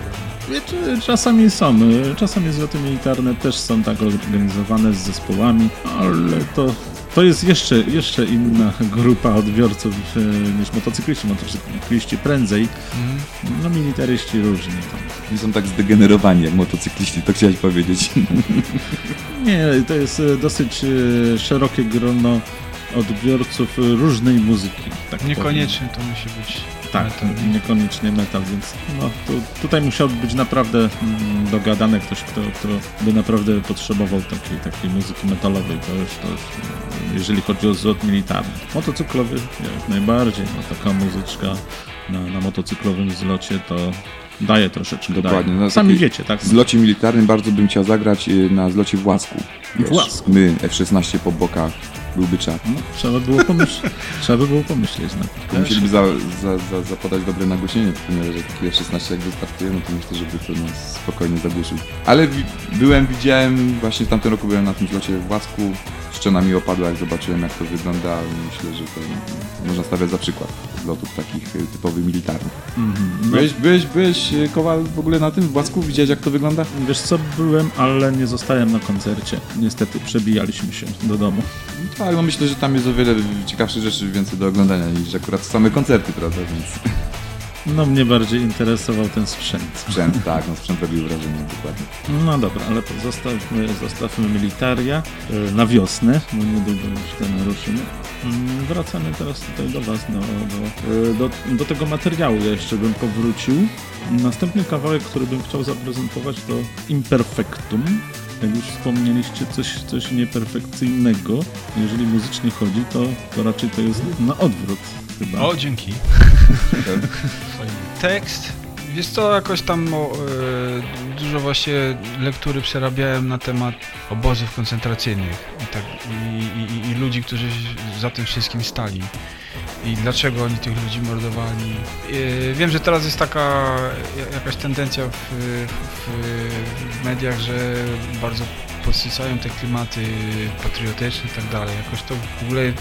Wiecie, czasami są, y, czasami zloty militarne też są tak organizowane z zespołami, ale to, to jest jeszcze, jeszcze inna grupa odbiorców y, niż motocykliści. Motocykliści prędzej, Mhm. no militaryści różnie tam. Nie są tak zdegenerowani jak motocykliści, to chciałeś powiedzieć. Nie, to jest e, dosyć szerokie grono odbiorców różnej muzyki. Tak powiem. Niekoniecznie to musi być Tak, niekoniecznie metal, więc no, tu, tutaj musiałby być naprawdę mm, dogadany ktoś, kto, kto by naprawdę potrzebował takiej, takiej muzyki metalowej. To już, to już, jeżeli chodzi o zlot militarny. Motocyklowy jak najbardziej, no, taka muzyczka na, na motocyklowym zlocie to daje troszeczkę. Dokładnie, Daje. no, Sami wiecie, tak? W zlocie militarnym bardzo bym chciał zagrać y, na zlocie w Łasku. Wiesz, Łasku. My, F-16 po bokach, byłby czar. No, trzeba było pomyśleć. trzeba by było pomyśleć. No. Tylko musieliby za, za, za, zapodać dobre nagłośnienie, ponieważ jak taki F-16 jak wystartuje, no to myślę, żeby to nas spokojnie zagłuszył. Ale byłem, widziałem, właśnie w tamtym roku byłem na tym zlocie w Łasku, szczena mi opadła, jak zobaczyłem jak to wygląda. Myślę, że to można stawiać za przykład lotów takich y, typowych militarnych. Mhm. No, Byłeś, byłeś, byłeś, y, Kowal, w ogóle na tym w Łasku? Widziałeś jak to wygląda? Wiesz co, byłem, ale nie zostałem na koncercie. Niestety przebijaliśmy się do domu. Tak, no myślę, że tam jest o wiele ciekawszych rzeczy, więcej do oglądania niż akurat same koncerty, prawda, więc No mnie bardziej interesował ten sprzęt. sprzęt, tak, no sprzęt robił wrażenie, dokładnie. No dobra, ale zostawmy, zostawmy militaria e, na wiosnę, bo niedługo już ten ruszymy. Mm, Wracamy teraz tutaj do Was, do, do, e, do, do tego materiału. Ja jeszcze bym powrócił. Następny kawałek, który bym chciał zaprezentować to Imperfectum. Jak już wspomnieliście, coś, coś nieperfekcyjnego. Jeżeli muzycznie chodzi, to, to raczej to jest na odwrót chyba. O, dzięki. Tekst. Wiesz co, jakoś tam o, e, dużo właśnie lektury przerabiałem na temat obozów koncentracyjnych i, tak, i, i, i ludzi, którzy za tym wszystkim stali. I dlaczego oni tych ludzi mordowali. E, wiem, że teraz jest taka ja- jakaś tendencja w, w, mediach, że bardzo podsycają te klimaty patriotyczne i tak dalej. Jakoś to w ogóle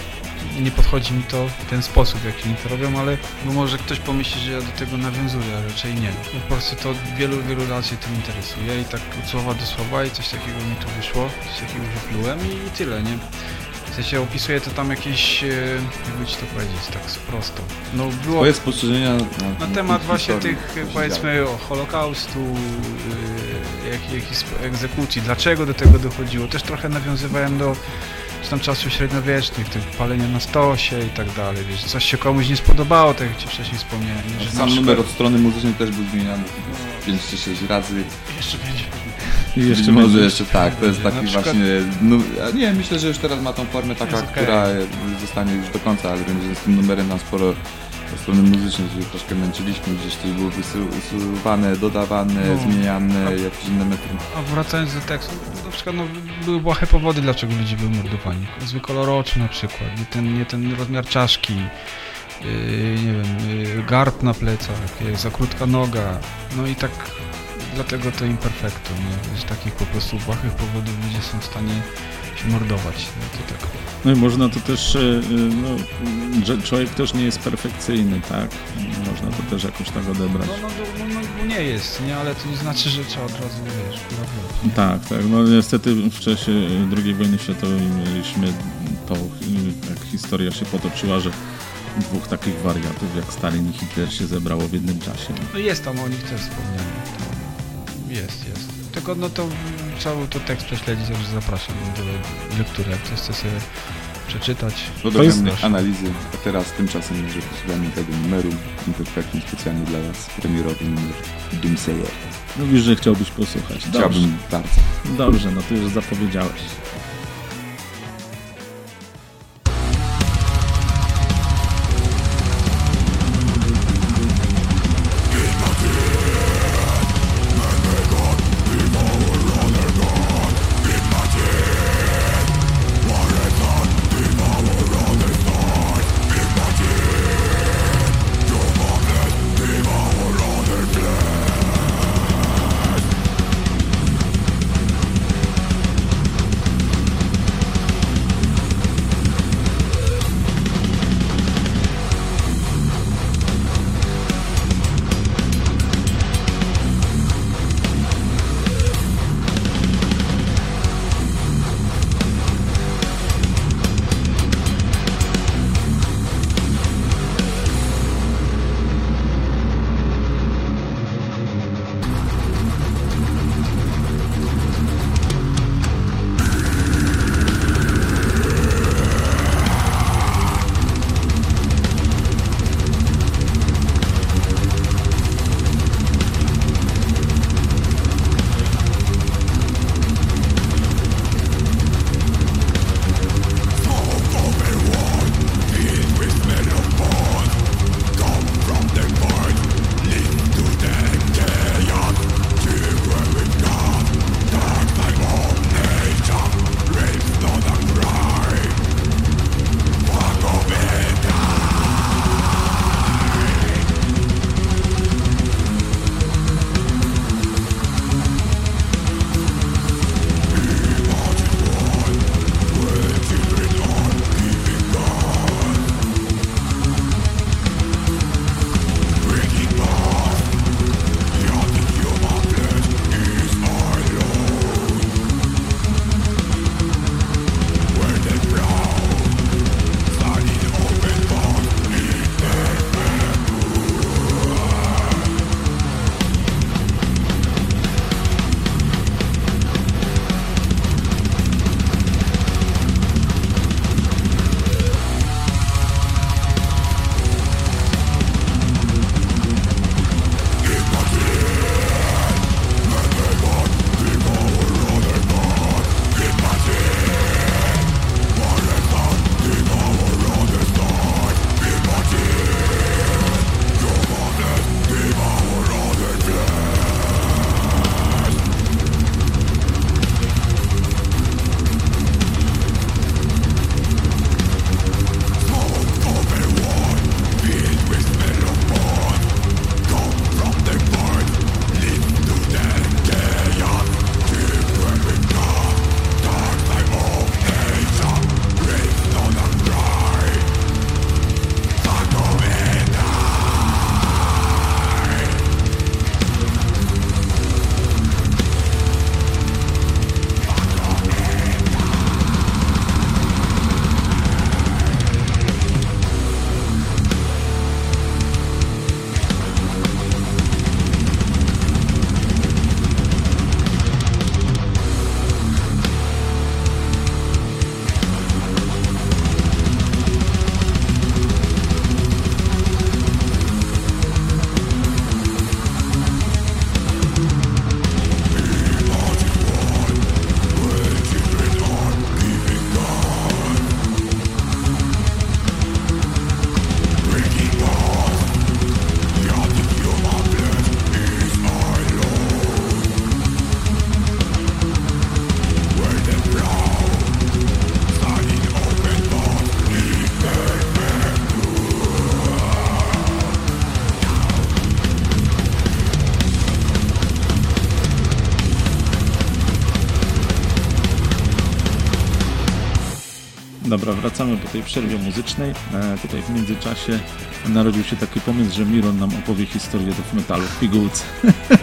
nie podchodzi mi to w ten sposób, w jaki oni to robią, ale bo może ktoś pomyśli, że ja do tego nawiązuję, a raczej nie. No, po prostu to wielu, wielu lat się tym interesuje i tak od słowa do słowa i coś takiego mi tu wyszło, coś takiego wyplułem i tyle, nie? W sensie opisuje to tam jakieś, e, jakby ci to powiedzieć tak prosto. No było... Twoje spostrzeżenia na, na temat właśnie tych, powiedzmy, o Holokaustu, yy, jak, jakichś egzekucji, dlaczego do tego dochodziło. Też trochę nawiązywałem do czy tam czasów średniowiecznych, tych palenia na stosie i tak dalej, wiesz, coś się komuś nie spodobało, tak jak ci wcześniej wspomniałem. Sam przykład... numer od strony muzycznej też był zmieniany no, 5 czy 6 razy. Jeszcze 5 jeszcze może będzie- jeszcze tak, to jest Na taki przykład- właśnie... No, nie, myślę, że już teraz ma tą formę taka, okej. która zostanie już do końca, ale wiem, że z tym numerem nam sporo od strony muzycznej się troszkę męczyliśmy, gdzieś to było usuwane, dodawane, No. zmieniane, A- jakieś inne metry. A wracając do tekstu, na przykład no, były błahe powody, dlaczego ludzie byli mordowani. Zły kolor oczu na przykład, nie ten, nie ten rozmiar czaszki, yy, nie wiem, yy, gard na plecach, yy, za krótka noga, no i tak dlatego to imperfektum, nie? z takich po prostu błahych powodów ludzie są w stanie się mordować, no to tak. No i można to też, e, e, no, że człowiek też nie jest perfekcyjny, tak? Można to też jakoś tak odebrać. No, no, no, no, no nie jest, nie? Ale to nie znaczy, że trzeba od razu, wiesz. Tak, tak. No niestety w czasie II wojny światowej mieliśmy to, y, jak historia się potoczyła, że dwóch takich wariatów jak Stalin i Hitler się zebrało w jednym czasie. No jest tam o nich też wspomniane. To jest, jest. Tylko no to trzeba to tekst prześledzić, także zapraszam do lektury, jak ktoś chce sobie przeczytać. No To jest- do analizy, a teraz tymczasem może posłuchamy tego numeru imperfektum specjalnie dla Was, premierowy numer Doomsayer. Mówisz, że chciałbyś posłuchać. Dobrze, Chciałbym bardzo. dobrze no ty już zapowiedziałeś. Wracamy po tej przerwie muzycznej. E, tutaj w międzyczasie narodził się taki pomysł, że Miron nam opowie historię death metalu w pigułce.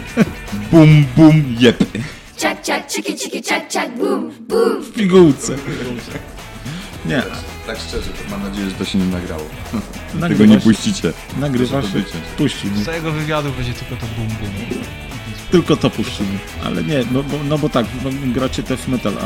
Bum, bum, jep. Check, check, chicka, chicka, check, check, boom, boom. W pigułce. Nie, Tak szczerze, to mam nadzieję, że to się nie nagrało. Nagrywa Tego nie puścicie. nagrywa Proszę się. to wyciąć. Puścimy. Z całego wywiadu będzie tylko to bum bum. Tylko to puścimy. Ale nie, no bo, no bo tak, no, gracie death metal, a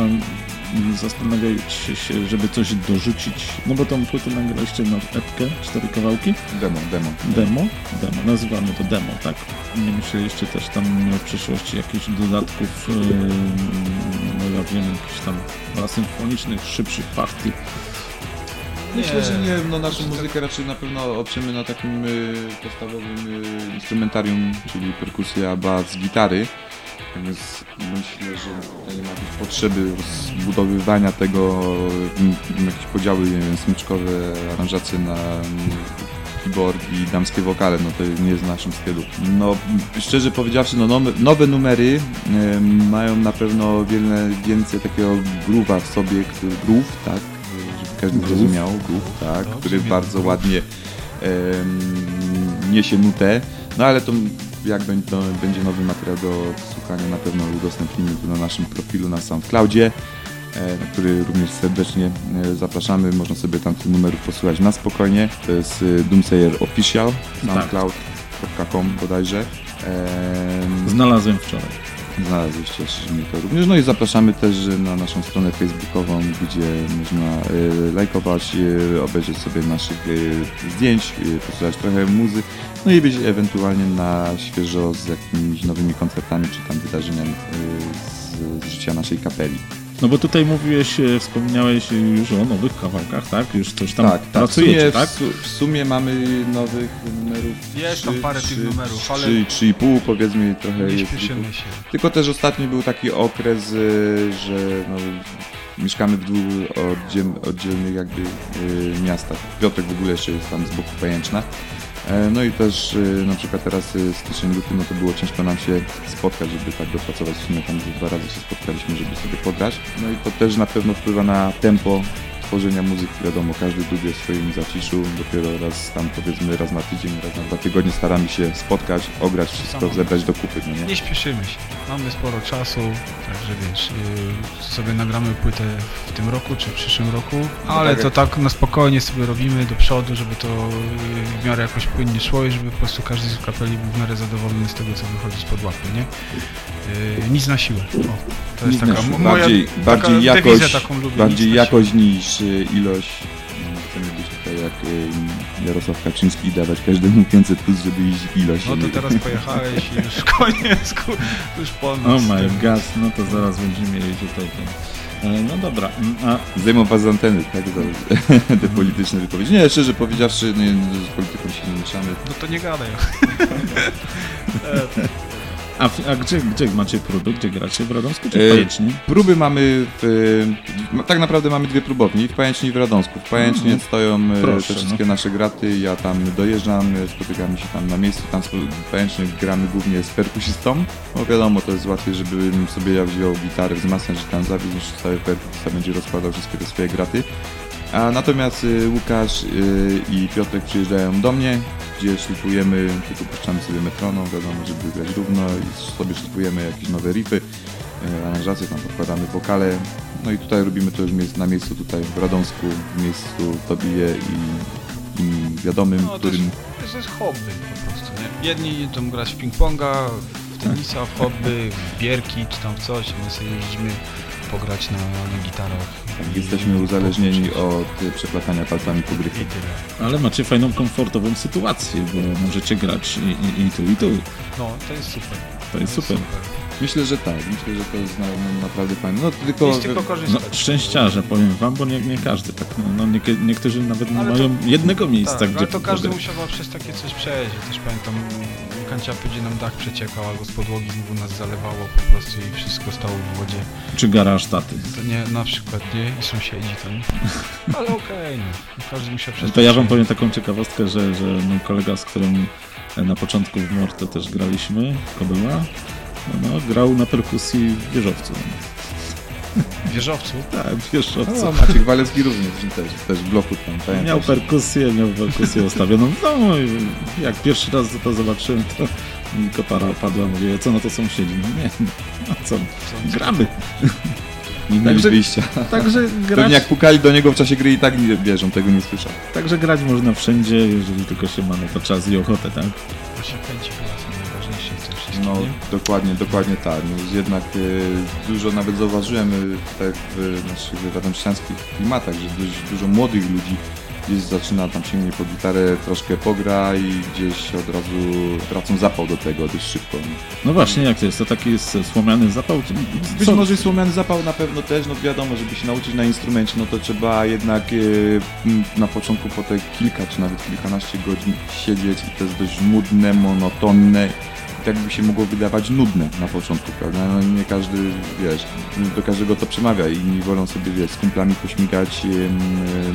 zastanawiacie się, żeby coś dorzucić. No bo tą płytę nagraliście na epkę, cztery kawałki. Demo, demo. Demo? Demo, nazywamy to demo, tak. Nie myśleliście też tam w przyszłości jakichś dodatków, yy, no ja wiem, jakichś tam symfonicznych, szybszych partii. Myślę, że nie, no naszą muzykę raczej na pewno oprzemy na takim y, podstawowym y, instrumentarium, czyli perkusja, bas, gitary. Więc myślę, że tutaj nie ma jakiejś potrzeby rozbudowywania tego, jakieś podziały nie wiem, smyczkowe, aranżacje na keyboard i damskie wokale, no to nie jest w naszym stylu. No szczerze powiedziawszy, no nowe, numery mają na pewno wiele więcej takiego groove'a w sobie, który groove, tak, żeby każdy Groove. zrozumiał, groove, tak, Dobrze, który bardzo ładnie em, niesie nutę, no ale to jak będzie, to nowy materiał do słuchania, na pewno udostępnimy tu na naszym profilu na SoundCloudzie, e, na który również serdecznie e, zapraszamy. Można sobie tam tych numerów posłuchać na spokojnie. To jest e, Doomsayer Official, soundcloud.com bodajże. Em, Znalazłem wczoraj. Znaleźliście mnie to również. No i zapraszamy też na naszą stronę facebookową, gdzie można lajkować, obejrzeć sobie naszych zdjęć, posłuchać trochę muzy, no i być ewentualnie na świeżo z jakimiś nowymi koncertami czy tam wydarzeniami e, z, z życia naszej kapeli. No bo tutaj mówiłeś, e, wspomniałeś już o nowych kawałkach, tak? Już coś tam pracujecie, w sumie, tak? W, su- w sumie mamy nowych numerów. Jest tam trzy- parę tych numerów, ale- Trzy, i pół powiedzmy trochę Nie jest. śpieszymy się. Tylko też ostatnio był taki okres, y, że no, mieszkamy w dwóch oddziel, oddzielnych jakby y, miastach. Piotrek w ogóle jeszcze jest tam z boku Pajęczna. E, No i też y, na przykład teraz y, styczeń, luty, no to było ciężko nam się spotkać, żeby tak dopracować. W sumie tam dwa razy się spotkaliśmy, żeby sobie podrać. No i to też na pewno wpływa na tempo tworzenia muzyki. Wiadomo, każdy lubi w swoim zaciszu. Dopiero raz tam powiedzmy raz na tydzień, raz na dwa tygodnie staramy się spotkać, ograć wszystko, Samo. zebrać do kupy. No nie? Nie śpieszymy się. Mamy sporo czasu, także wiesz, yy, sobie nagramy płytę w tym roku czy w przyszłym roku, ale tak to tak na spokojnie sobie robimy do przodu, żeby to yy, w miarę jakoś płynnie szło i żeby po prostu każdy z kapeli był w miarę zadowolony z tego, co wychodzi spod łapy, nie? Yy, nic na siłę. O, to jest Nic taka siłę. moja bardziej, taka bardziej taką lubię. bardziej jakość niż y, ilość. Mm, Chcemy być tutaj jak y, Jarosław Kaczyński i dawać każdemu 500 plus, żeby iść ilość. No to teraz pojechałeś i już koniec, już po Oh nas. my god, no to zaraz będziemy mieli tutaj ten. E, No dobra, mm, a Zdejmą was z anteny, tak? Za te polityczne wypowiedzi. Nie, szczerze powiedziawszy, nie, z polityką się nie mieszamy. No to nie gadaj. A, a gdzie, gdzie macie próby? Gdzie gracie? W Radomsku czy E, w Pajęczni? Próby mamy w, no, tak naprawdę mamy dwie próbowni, w Pajęczni i w Radomsku. W Pajęcznie Mhm. stoją e, Proszę, te wszystkie no. nasze graty, ja tam dojeżdżam, e, spotykamy się tam na miejscu, tam w Pajęcznie gramy głównie z perkusistą, bo wiadomo, to jest łatwiej, żebym sobie ja wziął gitarę, wzmacniacz i tam zawiózł, niż cały perkusista będzie rozkładał wszystkie te swoje graty. A natomiast y, Łukasz y, i Piotrek przyjeżdżają do mnie, gdzie szlifujemy, tylko puszczamy sobie metronom, wiadomo, żeby grać równo i sobie szlifujemy jakieś nowe riffy, y, aranżacje, tam podkładamy wokale. No i tutaj robimy to już na miejscu tutaj w Radomsku, w miejscu Tobie i, i wiadomym, No, to, którym... jest, to jest hobby po prostu, nie? Jedni idą grać w ping-ponga, w tenisa, w hobby, w bierki czy tam w coś, my sobie jeździmy pograć na, na gitarach. Tak, jesteśmy uzależnieni od przeplatania palcami po gryfie. Ale macie fajną, komfortową sytuację, bo możecie grać i, i, i tu, i tu. No, to jest super. To jest super. Myślę, że tak, myślę, że to jest na, naprawdę fajne. No tylko... Tylko No, szczęściarze, powiem wam, bo nie, nie każdy tak. No, no, nie, niektórzy nawet nie Ale to- mają jednego miejsca, tak, gdzie ale to każdy pograć. musiał przez takie coś przejść. Też pamiętam, kanciapy, gdzie nam dach przeciekał, albo z podłogi znowu nas zalewało po prostu i wszystko stało w wodzie. Czy garaż taty. To nie, na przykład nie, i sąsiedzi to nie. Ale okej, no. Każdy musiał przez To ja wam powiem taką ciekawostkę, że, że mój kolega, z którym na początku w Morte też graliśmy, Kobyła, no, grał na perkusji w wieżowcu. Wieżowcu. Tak, wieżowcu. No, Maciek Walewski również też, też w bloku tam, pamiętam. Miał perkusję, miał perkusję ustawioną w domu i jak pierwszy raz to zobaczyłem, to mi kopara opadła, mówię, co na to sąsiedzi? No nie, no co, gramy. Nie mieli Także- wyjścia. Także Pewnie grać, jak pukali do niego w czasie gry i tak nie wierzą, tego nie słyszał. także grać można wszędzie, jeżeli tylko się ma na to czas i ochotę, tak? Właśnie chęci chyba wszystkim, No, nie? dokładnie, dokładnie tak. No, jednak e, dużo nawet zauważyłem e, tak w naszych radomszczanskich klimatach, że dość dużo młodych ludzi gdzieś zaczyna tam sięgnie po gitarę, troszkę pogra i gdzieś od razu tracą zapał do tego dość szybko. No właśnie, jak to jest? To taki jest słomiany zapał? Być Co- może słomiany zapał na pewno też, no wiadomo, żeby się nauczyć na instrumencie, no to trzeba jednak e, na początku po te kilka czy nawet kilkanaście godzin siedzieć i to jest dość nudne, monotonne i tak by się mogło wydawać nudne na początku, prawda? No nie każdy, wiesz, do każdego to przemawia i inni wolą sobie, wiesz, z kumplami pośmigać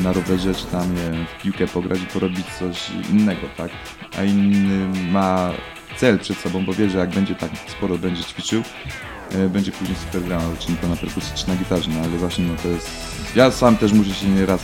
na rowerze czy tam nie, w piłkę pograć i porobić coś innego, tak? A inny ma cel przed sobą, bo wie, że jak będzie tak sporo będzie ćwiczył, e, będzie później super grał, czy na perkusji, czy na gitarze, no ale właśnie no to jest... Ja sam też muszę się nieraz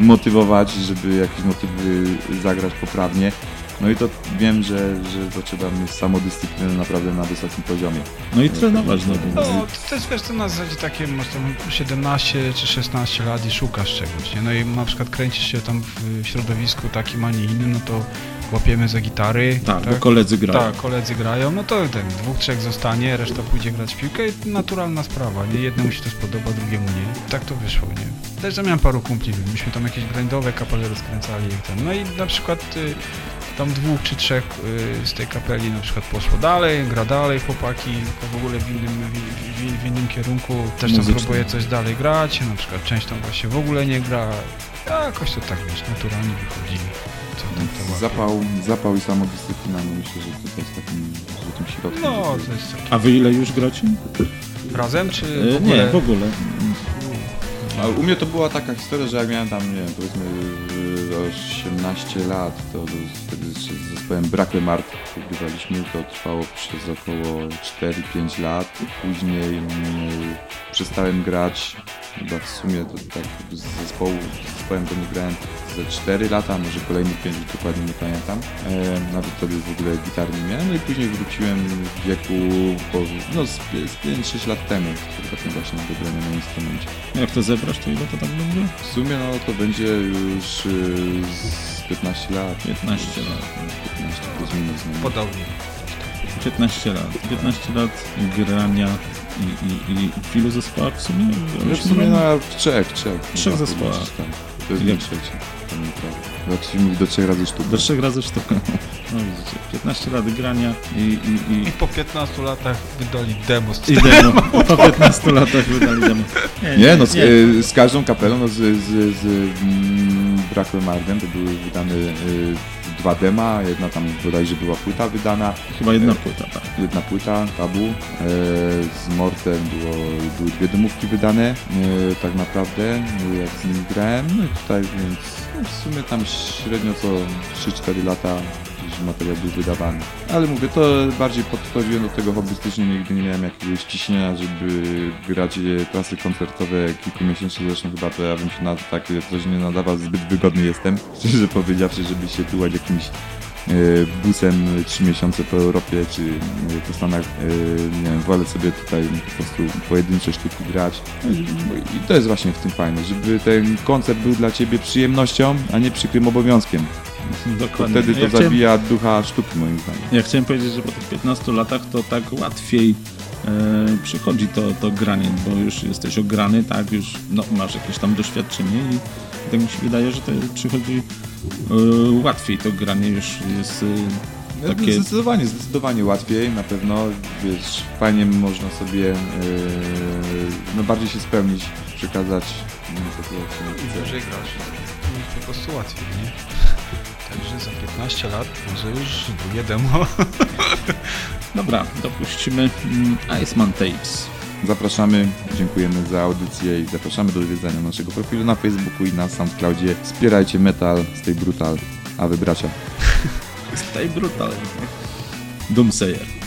motywować, żeby jakieś motywy zagrać poprawnie. No i to wiem, że, że to trzeba mieć samodyscyplinę naprawdę na wysokim poziomie. No i trenować, no No, bo to jest wiesz, to na zasadzie takie, masz tam 17 czy 16 lat i szukasz czegoś, nie? No i na przykład kręcisz się tam w środowisku takim, a nie innym, no to łapiemy za gitary. tak, bo koledzy grają. Tak, koledzy grają, no to tak, dwóch, trzech zostanie, reszta pójdzie grać w piłkę i naturalna sprawa, nie? Jednemu się to spodoba, drugiemu nie. Tak to wyszło, nie? Też ja miałem paru kumpli, myśmy tam jakieś grindowe kapele rozkręcali i ten. No i na przykład y, tam dwóch czy trzech y, z tej kapeli na przykład poszło dalej, gra dalej chłopaki, tylko w ogóle w innym, w, w, w innym kierunku, też tam Muzycznym. próbuje coś dalej grać, na przykład część tam właśnie w ogóle nie gra, jakoś to tak wiesz, naturalnie wychodzi. Co tam to łapie. Zapał, zapał i samodyscyplina, no myślę, że to jest takim złotym środkiem. No, to jest tak. A wy ile już gracie? Razem czy E, w ogóle? Nie, w ogóle. A u mnie to była taka historia, że jak miałem tam, nie wiem, powiedzmy 18 lat, to, wtedy z zespołem Brakle Mart wygrywaliśmy, to trwało przez około 4-5 lat. Później mm, przestałem grać, chyba w sumie to tak z zespołu, z zespołem to nie grałem ze 4 lata, może kolejnych 5, już dokładnie nie pamiętam. E, nawet wtedy w ogóle gitar nie miałem, no i później wróciłem w wieku, po, no z, z 5-6 lat temu, potem właśnie do grania na instrumencie. Jak to zebrać, to ile to tak będzie? W sumie no to będzie już y, z 15 lat. 15 lat. 15 plus minus. No. Podobnie. 15 lat. 15 lat grania i, i, i w ilu zespołach w sumie? No w sumie w trzech, trzech. Trzech zespołach. To jest mój trzeci. Mówi do trzech razy sztuka. Do trzech razy sztuka. No widzicie, 15 lat grania i, i, i, I po 15 latach wydali demo z i demo. Po 15 latach wydali demo. Nie, no z, y, z każdą kapelą, no z, z, z mm, Brakłem Mardem to były wydane y, dwa dema, jedna tam bodajże była płyta wydana, Chyba jedna płyta, tak. jedna płyta, tabu. E, z Mortem było, były dwie demówki wydane, e, tak naprawdę, e, jak z nimi grałem. No i tutaj, więc no, w sumie tam średnio co 3-4 lata materiał był wydawany. Ale mówię, to bardziej podchodziłem do tego hobbystycznie, nigdy nie miałem jakiegoś ciśnienia, żeby grać trasy koncertowe kilkumiesięczne, zresztą chyba to ja bym się na takie coś nie nadawał, zbyt wygodny jestem, szczerze powiedziawszy, żeby się tułać jakimś busem 3 miesiące po Europie czy e, po Stanach, e, nie wiem, wolę sobie tutaj po prostu pojedyncze sztuki grać. No i- to jest właśnie w tym fajne, żeby ten koncert był dla Ciebie przyjemnością, a nie przykrym obowiązkiem. Bo Dokładnie. wtedy to ja, chciałem, zabija ducha sztuki moim zdaniem. ja chciałem powiedzieć, że po tych 15 latach to tak łatwiej e, przychodzi to, to granie, bo już jesteś ograny, tak, już no, masz jakieś tam doświadczenie i tak mi się wydaje, że to przychodzi e, łatwiej to granie już jest e, takie... Zdecydowanie, zdecydowanie łatwiej, na pewno, wiesz, fajnie można sobie yy, no bardziej się spełnić, przekazać no, wyżej grasz. No, po prostu łatwiej, nie? Także za 15 lat może już drugie demo. Dobra, dopuścimy mm, Iceman Tapes. Zapraszamy, dziękujemy za audycję i zapraszamy do odwiedzania naszego profilu na Facebooku i na Soundcloudzie. Wspierajcie metal, stay brutal, a wy bracia. Stay brutal. Doomsayer.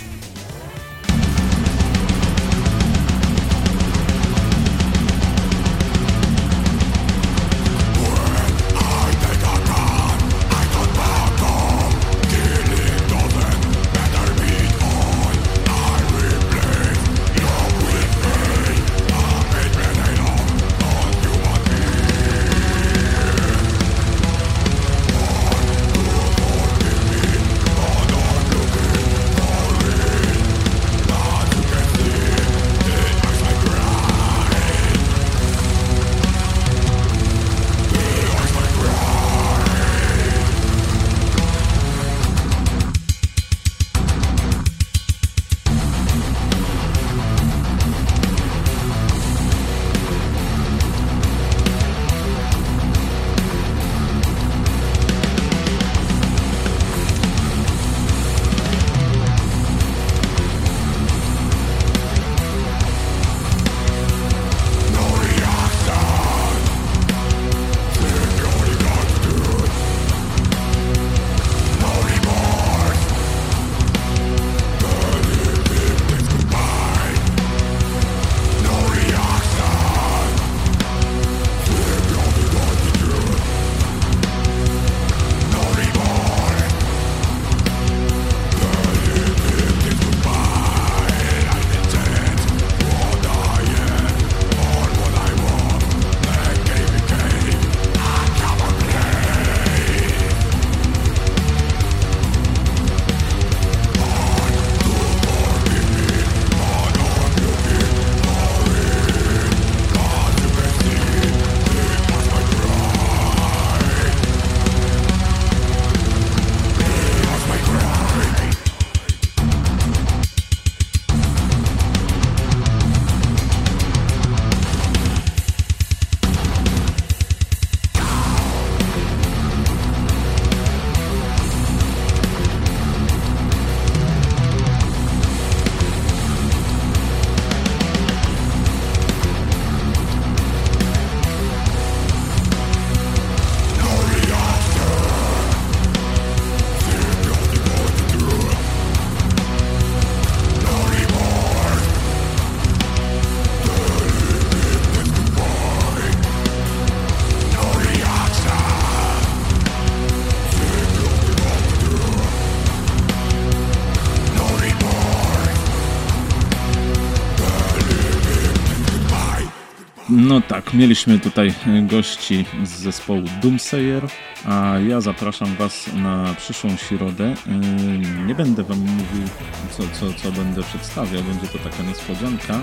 Mieliśmy tutaj gości z zespołu Doomsayer, a ja zapraszam Was na przyszłą środę. Yy, Nie będę Wam mówił, co, co, co będę przedstawiał, będzie to taka niespodzianka.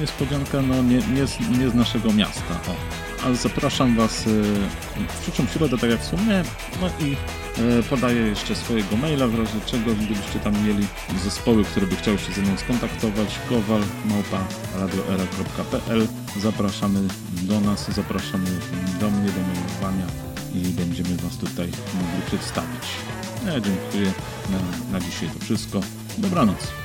Niespodzianka no, nie, nie, z, nie z naszego miasta. O. Ale zapraszam Was yy, w przyszłą środę, tak jak wspomniałem. No i podaję jeszcze swojego maila, w razie czego, gdybyście tam mieli zespoły, które by chciały się ze mną skontaktować. Kowal, małpa, radioera.pl. Zapraszamy do nas, zapraszamy do mnie, do mailowania i będziemy Was tutaj mogli przedstawić. Ja dziękuję. Na, na dzisiaj to wszystko. Dobranoc.